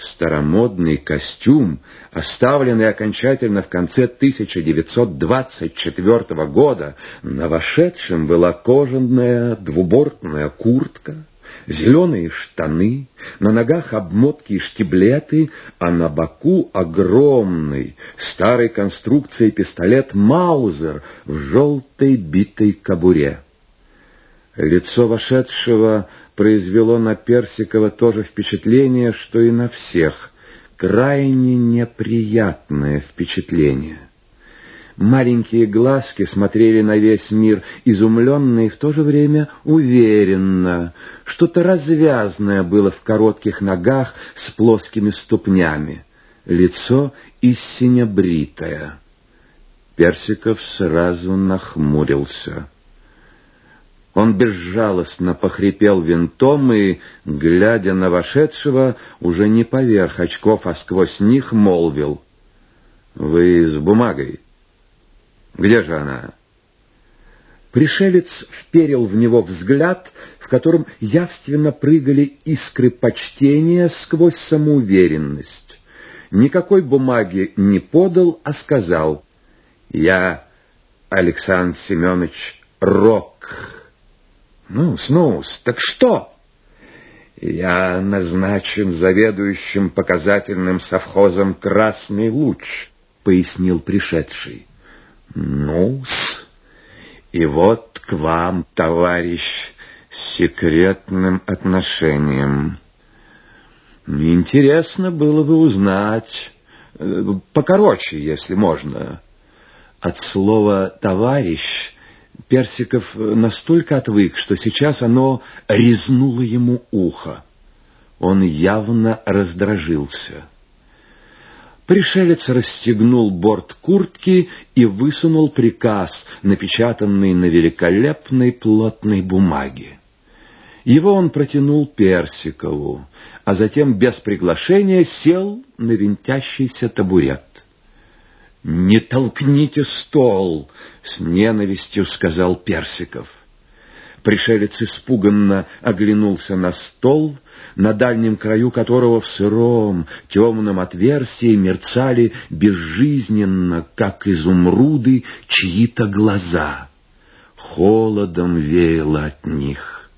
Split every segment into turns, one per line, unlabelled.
Старомодный костюм, оставленный окончательно в конце 1924 года, на вошедшем была кожаная двубортная куртка, зеленые штаны, на ногах обмотки и штиблеты, а на боку огромный, старой конструкции пистолет «Маузер» в желтой битой кобуре. Лицо вошедшего произвело на Персикова то же впечатление, что и на всех, крайне неприятное впечатление. Маленькие глазки смотрели на весь мир изумленно и в то же время уверенно. Что-то развязное было в коротких ногах с плоскими ступнями. Лицо истинно бритое. Персиков сразу нахмурился. Он безжалостно похрипел винтом и, глядя на вошедшего, уже не поверх очков, а сквозь них молвил. «Вы с бумагой? Где же она?» Пришелец вперил в него взгляд, в котором явственно прыгали искры почтения сквозь самоуверенность. Никакой бумаги не подал, а сказал «Я, Александр Семенович, Рок». Ну так что? Я назначен заведующим показательным совхозом «Красный луч», — пояснил пришедший. Ну-с, и вот к вам, товарищ, с секретным отношением. Интересно было бы узнать, э, покороче, если можно. От слова «товарищ» Персиков настолько отвык, что сейчас оно резнуло ему ухо. Он явно раздражился. Пришелец расстегнул борт куртки и высунул приказ, напечатанный на великолепной плотной бумаге. Его он протянул Персикову, а затем без приглашения сел на винтящийся табурет. «Не толкните стол!» — с ненавистью сказал Персиков. Пришелец испуганно оглянулся на стол, на дальнем краю которого в сыром темном отверстии мерцали безжизненно, как изумруды, чьи-то глаза. Холодом веяло от них.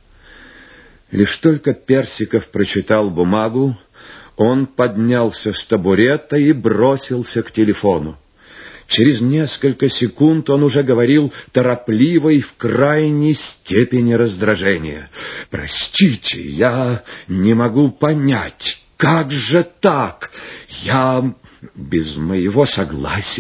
Лишь только Персиков прочитал бумагу, он поднялся с табурета и бросился к телефону. Через несколько секунд он уже говорил торопливо и в крайней степени раздражения. «Простите, я не могу понять, как же так? Я без моего согласия